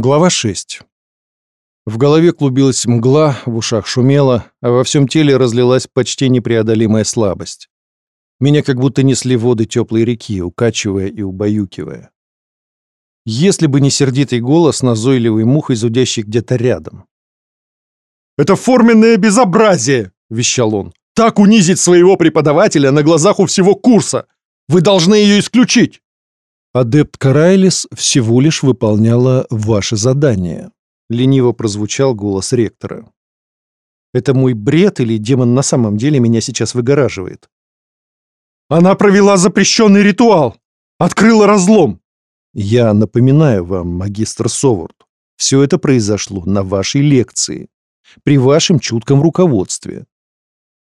Глава 6. В голове клубилась мгла, в ушах шумело, а во всем теле разлилась почти непреодолимая слабость. Меня как будто несли воды теплой реки, укачивая и убаюкивая. Если бы не сердитый голос назойливой мухой, зудящий где-то рядом. «Это форменное безобразие!» — вещал он. «Так унизить своего преподавателя на глазах у всего курса! Вы должны ее исключить!» «Адепт Карайлис всего лишь выполняла ваше задание», — лениво прозвучал голос ректора. «Это мой бред или демон на самом деле меня сейчас выгораживает?» «Она провела запрещенный ритуал! Открыла разлом!» «Я напоминаю вам, магистр Совард, все это произошло на вашей лекции, при вашем чутком руководстве.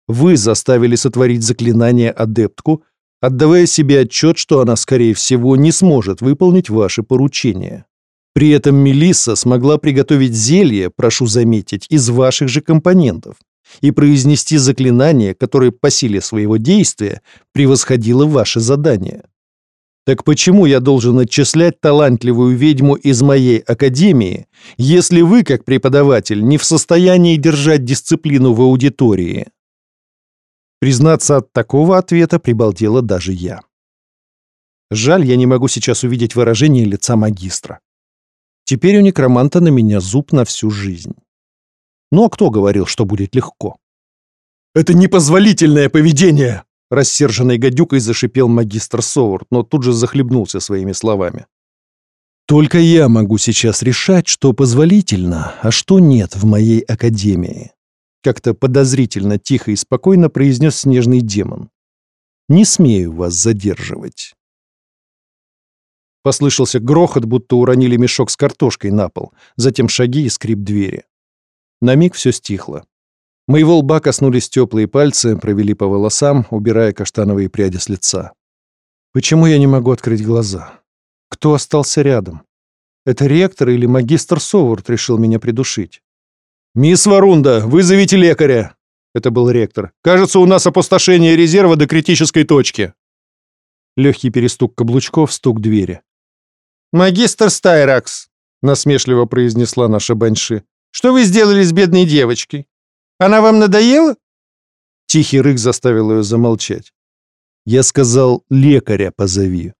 Вы заставили сотворить заклинание адептку, отдавая себе отчет, что она, скорее всего, не сможет выполнить ваши поручения. При этом Мелисса смогла приготовить зелье, прошу заметить, из ваших же компонентов и произнести заклинание, которое по силе своего действия превосходило ваше задание. Так почему я должен отчислять талантливую ведьму из моей академии, если вы, как преподаватель, не в состоянии держать дисциплину в аудитории? Признаться, от такого ответа прибалдела даже я. Жаль, я не могу сейчас увидеть выражение лица магистра. Теперь у некроманта на меня зуб на всю жизнь. Ну а кто говорил, что будет легко? «Это непозволительное поведение!» Рассерженной гадюкой зашипел магистр Соурт, но тут же захлебнулся своими словами. «Только я могу сейчас решать, что позволительно, а что нет в моей академии. Как-то подозрительно тихо и спокойно произнес снежный демон. «Не смею вас задерживать». Послышался грохот, будто уронили мешок с картошкой на пол, затем шаги и скрип двери. На миг все стихло. Моего лба коснулись теплые пальцы, провели по волосам, убирая каштановые пряди с лица. Почему я не могу открыть глаза? Кто остался рядом? Это ректор или магистр Совард решил меня придушить? «Мисс Варунда, вызовите лекаря!» Это был ректор. «Кажется, у нас опустошение резерва до критической точки». Легкий перестук каблучков, стук двери. «Магистр Стайракс», — насмешливо произнесла наша Банши, — «что вы сделали с бедной девочкой? Она вам надоела?» Тихий рык заставил ее замолчать. Я сказал «лекаря позови».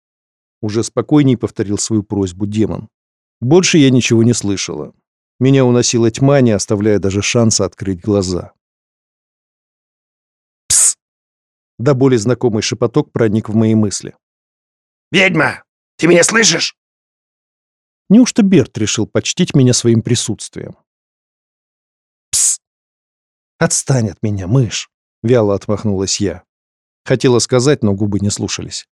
Уже спокойней повторил свою просьбу демон. Больше я ничего не слышала. Меня уносила тьма, не оставляя даже шанса открыть глаза. «Пс!» До боли знакомый шепоток проник в мои мысли. «Ведьма, ты меня слышишь?» Неужто Берт решил почтить меня своим присутствием? «Пс!» «Отстань от меня, мышь!» — вяло отмахнулась я. Хотела сказать, но губы не слушались.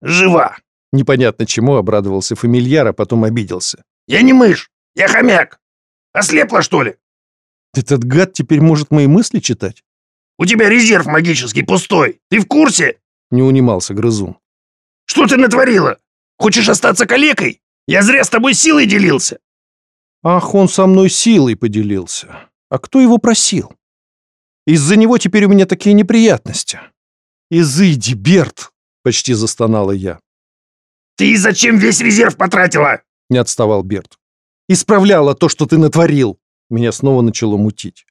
«Жива!» Непонятно чему обрадовался фамильяр, а потом обиделся. «Я не мышь! Я хомяк! Ослепла, что ли?» «Этот гад теперь может мои мысли читать?» «У тебя резерв магический пустой. Ты в курсе?» Не унимался грызун. «Что ты натворила? Хочешь остаться калекой? Я зря с тобой силой делился!» «Ах, он со мной силой поделился. А кто его просил? Из-за него теперь у меня такие неприятности. Изыди, Берт!» — почти застонала я. «Ты зачем весь резерв потратила?» — не отставал Берт исправляла то, что ты натворил!» Меня снова начало мутить.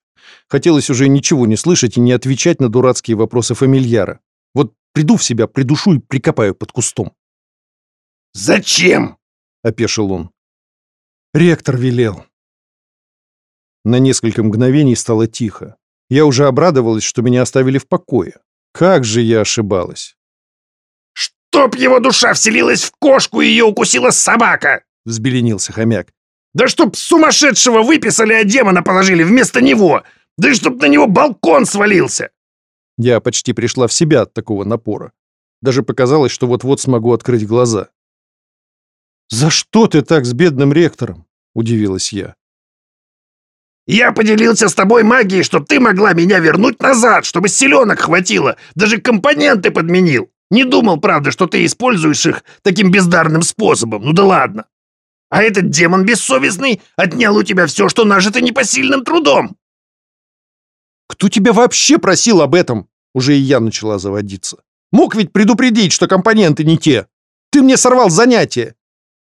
Хотелось уже ничего не слышать и не отвечать на дурацкие вопросы фамильяра. Вот приду в себя, придушу и прикопаю под кустом. «Зачем?» — опешил он. «Ректор велел». На несколько мгновений стало тихо. Я уже обрадовалась, что меня оставили в покое. Как же я ошибалась. «Чтоб его душа вселилась в кошку и ее укусила собака!» — взбеленился хомяк. Да чтоб сумасшедшего выписали, а демона положили вместо него! Да и чтоб на него балкон свалился!» Я почти пришла в себя от такого напора. Даже показалось, что вот-вот смогу открыть глаза. «За что ты так с бедным ректором?» — удивилась я. «Я поделился с тобой магией, чтоб ты могла меня вернуть назад, чтобы селенок хватило, даже компоненты подменил. Не думал, правда, что ты используешь их таким бездарным способом. Ну да ладно. А этот демон бессовестный отнял у тебя все, что нажито непосильным трудом. Кто тебя вообще просил об этом? Уже и я начала заводиться. Мог ведь предупредить, что компоненты не те. Ты мне сорвал занятие.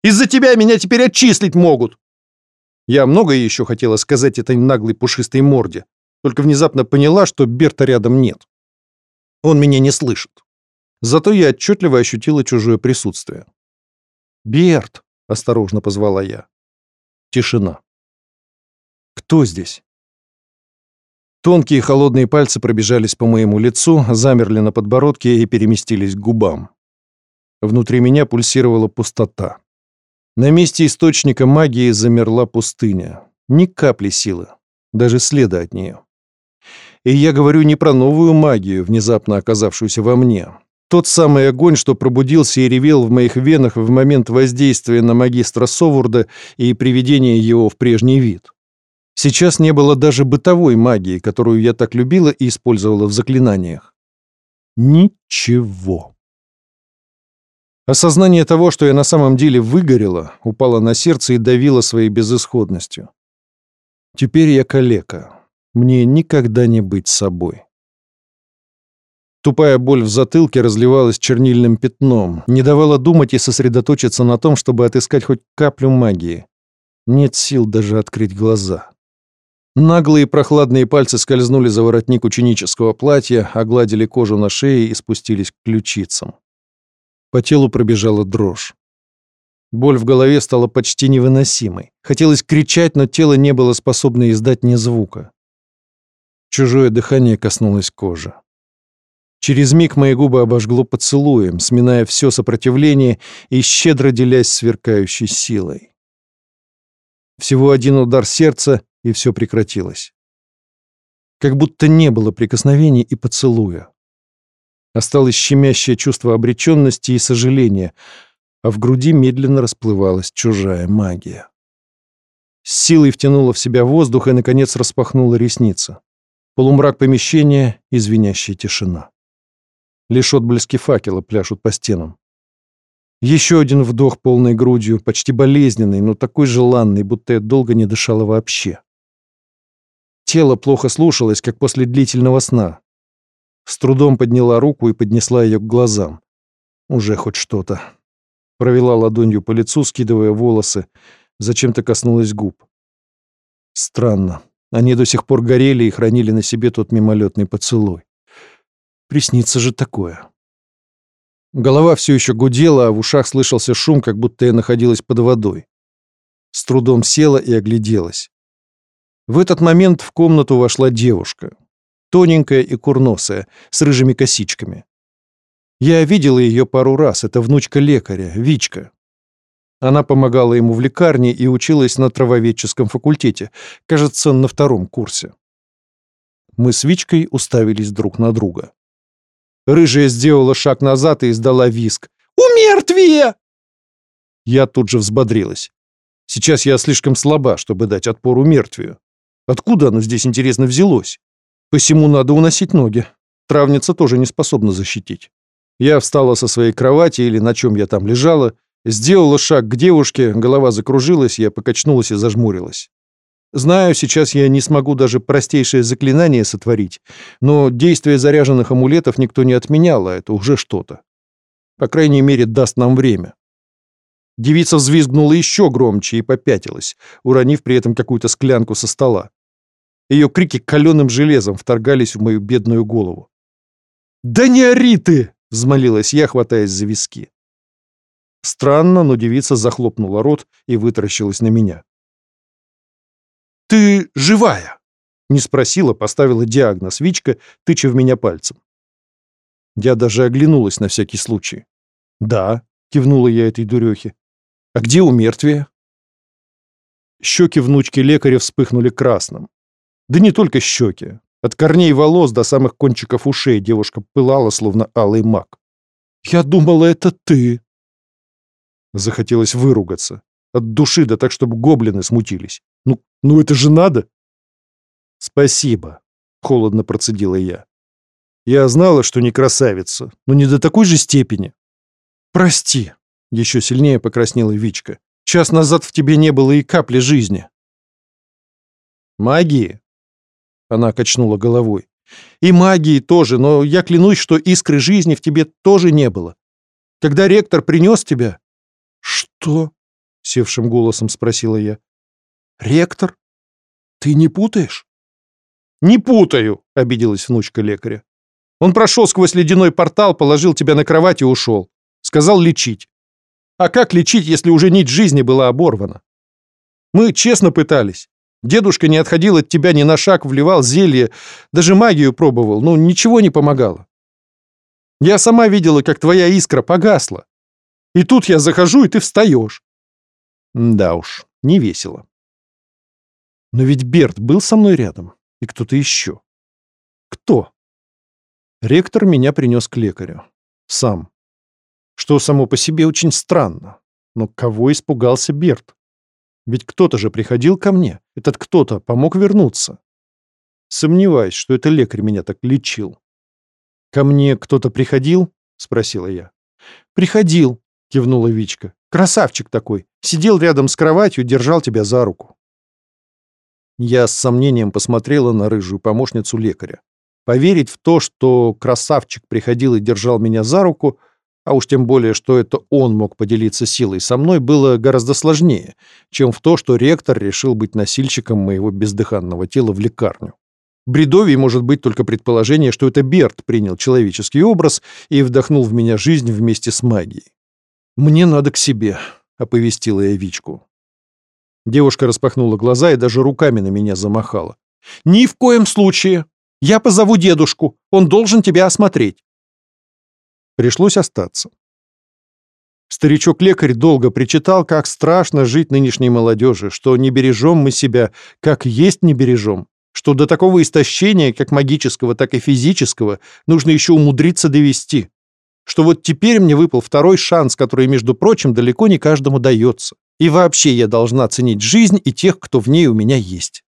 Из-за тебя меня теперь отчислить могут!» Я многое еще хотела сказать этой наглой пушистой морде, только внезапно поняла, что Берта рядом нет. Он меня не слышит. Зато я отчетливо ощутила чужое присутствие. «Берт!» — осторожно позвала я. Тишина. «Кто здесь?» Тонкие холодные пальцы пробежались по моему лицу, замерли на подбородке и переместились к губам. Внутри меня пульсировала пустота. На месте источника магии замерла пустыня. Ни капли силы, даже следа от нее. И я говорю не про новую магию, внезапно оказавшуюся во мне. Тот самый огонь, что пробудился и ревел в моих венах в момент воздействия на магистра Совурда и приведения его в прежний вид. Сейчас не было даже бытовой магии, которую я так любила и использовала в заклинаниях. Ничего. Осознание того, что я на самом деле выгорела, упало на сердце и давило своей безысходностью. Теперь я калека. Мне никогда не быть собой. Тупая боль в затылке разливалась чернильным пятном, не давала думать и сосредоточиться на том, чтобы отыскать хоть каплю магии. Нет сил даже открыть глаза. Наглые прохладные пальцы скользнули за воротник ученического платья, огладили кожу на шее и спустились к ключицам. По телу пробежала дрожь. Боль в голове стала почти невыносимой. Хотелось кричать, но тело не было способно издать ни звука. Чужое дыхание коснулось кожи. Через миг мои губы обожгло поцелуем, сминая все сопротивление и щедро делясь сверкающей силой. Всего один удар сердца, и все прекратилось. Как будто не было прикосновений и поцелуя. Осталось щемящее чувство обреченности и сожаления, а в груди медленно расплывалась чужая магия. С силой втянула в себя воздух и, наконец, распахнула ресницы. Полумрак помещения и звенящая тишина. Лишь отблески факела пляшут по стенам. Еще один вдох полной грудью, почти болезненный, но такой желанный, будто я долго не дышала вообще. Тело плохо слушалось, как после длительного сна. С трудом подняла руку и поднесла ее к глазам. Уже хоть что-то. Провела ладонью по лицу, скидывая волосы. Зачем-то коснулась губ. Странно. Они до сих пор горели и хранили на себе тот мимолетный поцелуй. Приснится же такое. Голова все еще гудела, а в ушах слышался шум, как будто я находилась под водой. С трудом села и огляделась. В этот момент в комнату вошла девушка тоненькая и курносая, с рыжими косичками. Я видела ее пару раз, это внучка лекаря, Вичка. Она помогала ему в лекарне и училась на травоведческом факультете, кажется, на втором курсе. Мы с Вичкой уставились друг на друга. Рыжая сделала шаг назад и издала виск. «Умертвие!» Я тут же взбодрилась. Сейчас я слишком слаба, чтобы дать отпор умертвию. Откуда оно здесь, интересно, взялось? Посему надо уносить ноги. Травница тоже не способна защитить. Я встала со своей кровати или на чем я там лежала, сделала шаг к девушке, голова закружилась, я покачнулась и зажмурилась. Знаю, сейчас я не смогу даже простейшее заклинание сотворить, но действие заряженных амулетов никто не отменял, а это уже что-то. По крайней мере, даст нам время. Девица взвизгнула еще громче и попятилась, уронив при этом какую-то склянку со стола. Ее крики каленым железом вторгались в мою бедную голову. «Да не ори ты!» — взмолилась я, хватаясь за виски. Странно, но девица захлопнула рот и вытаращилась на меня. «Ты живая?» — не спросила, поставила диагноз Вичка, тыча в меня пальцем. Я даже оглянулась на всякий случай. «Да», — кивнула я этой дурехе. «А где у мертвия?» Щеки внучки лекаря вспыхнули красным. Да не только щеки. От корней волос до самых кончиков ушей девушка пылала, словно алый маг. «Я думала, это ты!» Захотелось выругаться. От души, да так, чтобы гоблины смутились. «Ну, ну это же надо!» «Спасибо», — холодно процедила я. «Я знала, что не красавица, но не до такой же степени». «Прости», — еще сильнее покраснела Вичка. «Час назад в тебе не было и капли жизни». «Магии?» Она качнула головой. И магии тоже, но я клянусь, что искры жизни в тебе тоже не было. Когда ректор принес тебя... Что? севшим голосом спросила я. Ректор? Ты не путаешь? Не путаю, обиделась внучка лекаря. Он прошел сквозь ледяной портал, положил тебя на кровать и ушел. Сказал лечить. А как лечить, если уже нить жизни была оборвана? Мы честно пытались. Дедушка не отходил от тебя ни на шаг, вливал зелье, даже магию пробовал, но ничего не помогало. Я сама видела, как твоя искра погасла. И тут я захожу, и ты встаешь. Да уж, не весело. Но ведь Берт был со мной рядом, и кто-то еще. Кто? Ректор меня принес к лекарю. Сам. Что само по себе очень странно. Но кого испугался Берт? Ведь кто-то же приходил ко мне. Этот кто-то помог вернуться. Сомневаюсь, что это лекарь меня так лечил. «Ко мне кто-то приходил?» — спросила я. «Приходил», — кивнула Вичка. «Красавчик такой. Сидел рядом с кроватью, держал тебя за руку». Я с сомнением посмотрела на рыжую помощницу лекаря. Поверить в то, что красавчик приходил и держал меня за руку, а уж тем более, что это он мог поделиться силой со мной, было гораздо сложнее, чем в то, что ректор решил быть носильщиком моего бездыханного тела в лекарню. Бредовей может быть только предположение, что это Берт принял человеческий образ и вдохнул в меня жизнь вместе с магией. «Мне надо к себе», — оповестила я Вичку. Девушка распахнула глаза и даже руками на меня замахала. «Ни в коем случае! Я позову дедушку, он должен тебя осмотреть!» Пришлось остаться. Старичок-лекарь долго причитал, как страшно жить нынешней молодежи, что не бережем мы себя, как есть не бережем, что до такого истощения, как магического, так и физического, нужно еще умудриться довести. Что вот теперь мне выпал второй шанс, который, между прочим, далеко не каждому дается. И вообще я должна ценить жизнь и тех, кто в ней у меня есть.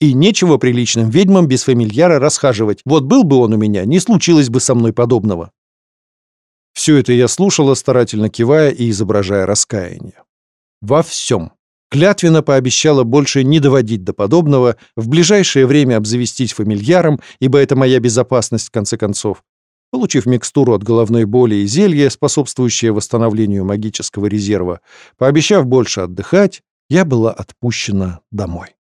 И нечего приличным ведьмам без фамильяра расхаживать. Вот был бы он у меня, не случилось бы со мной подобного. Все это я слушала, старательно кивая и изображая раскаяние. Во всем. Клятвенно пообещала больше не доводить до подобного, в ближайшее время обзавестись фамильяром, ибо это моя безопасность в конце концов. Получив микстуру от головной боли и зелье, способствующее восстановлению магического резерва, пообещав больше отдыхать, я была отпущена домой.